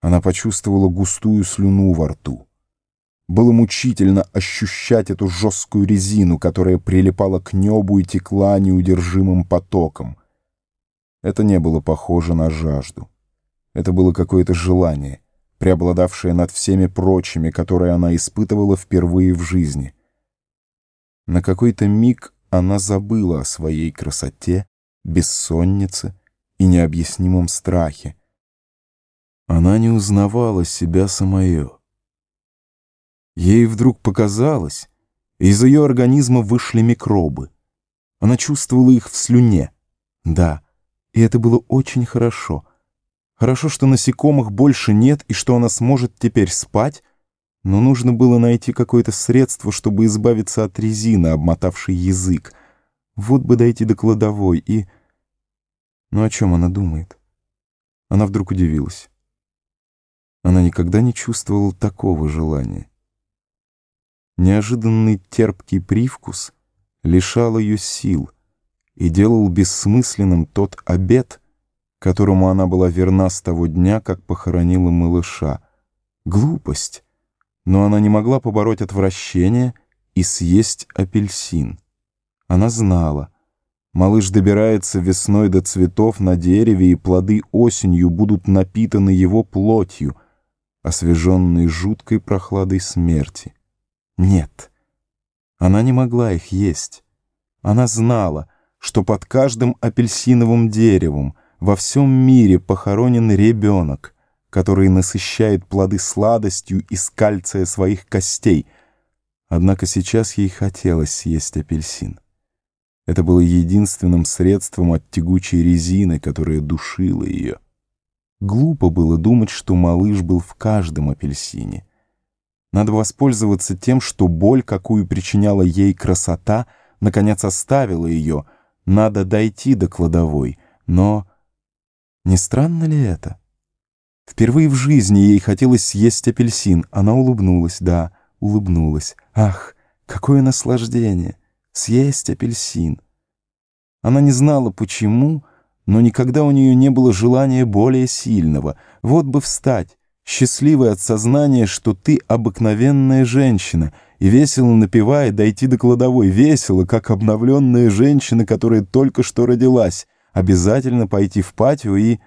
Она почувствовала густую слюну во рту. Было мучительно ощущать эту жесткую резину, которая прилипала к небу и текла неудержимым потоком. Это не было похоже на жажду. Это было какое-то желание, преобладавшее над всеми прочими, которые она испытывала впервые в жизни. На какой-то миг она забыла о своей красоте, бессоннице и необъяснимом страхе, она не узнавала себя самое. Ей вдруг показалось, из ее организма вышли микробы. Она чувствовала их в слюне. Да, и это было очень хорошо. Хорошо, что насекомых больше нет и что она сможет теперь спать, но нужно было найти какое-то средство, чтобы избавиться от резины, обмотавшей язык. Вот бы дойти до кладовой и... Ну о чем она думает? Она вдруг удивилась. Она никогда не чувствовала такого желания. Неожиданный терпкий привкус лишал ее сил и делал бессмысленным тот обет, которому она была верна с того дня, как похоронила малыша. Глупость, но она не могла побороть отвращение и съесть апельсин. Она знала, малыш добирается весной до цветов на дереве, и плоды осенью будут напитаны его плотью — освеженные жуткой прохладой смерти. Нет, она не могла их есть. Она знала, что под каждым апельсиновым деревом во всем мире похоронен ребенок, который насыщает плоды сладостью из кальция своих костей. Однако сейчас ей хотелось съесть апельсин. Это было единственным средством от тягучей резины, которая душила ее. Глупо было думать, что малыш был в каждом апельсине. Надо воспользоваться тем, что боль, какую причиняла ей красота, наконец оставила ее. Надо дойти до кладовой. Но не странно ли это? Впервые в жизни ей хотелось съесть апельсин. Она улыбнулась, да, улыбнулась. Ах, какое наслаждение! Съесть апельсин! Она не знала, почему, но никогда у нее не было желания более сильного. Вот бы встать, счастливая от сознания, что ты обыкновенная женщина, и весело напевая дойти до кладовой, весело, как обновленная женщина, которая только что родилась, обязательно пойти в патио и...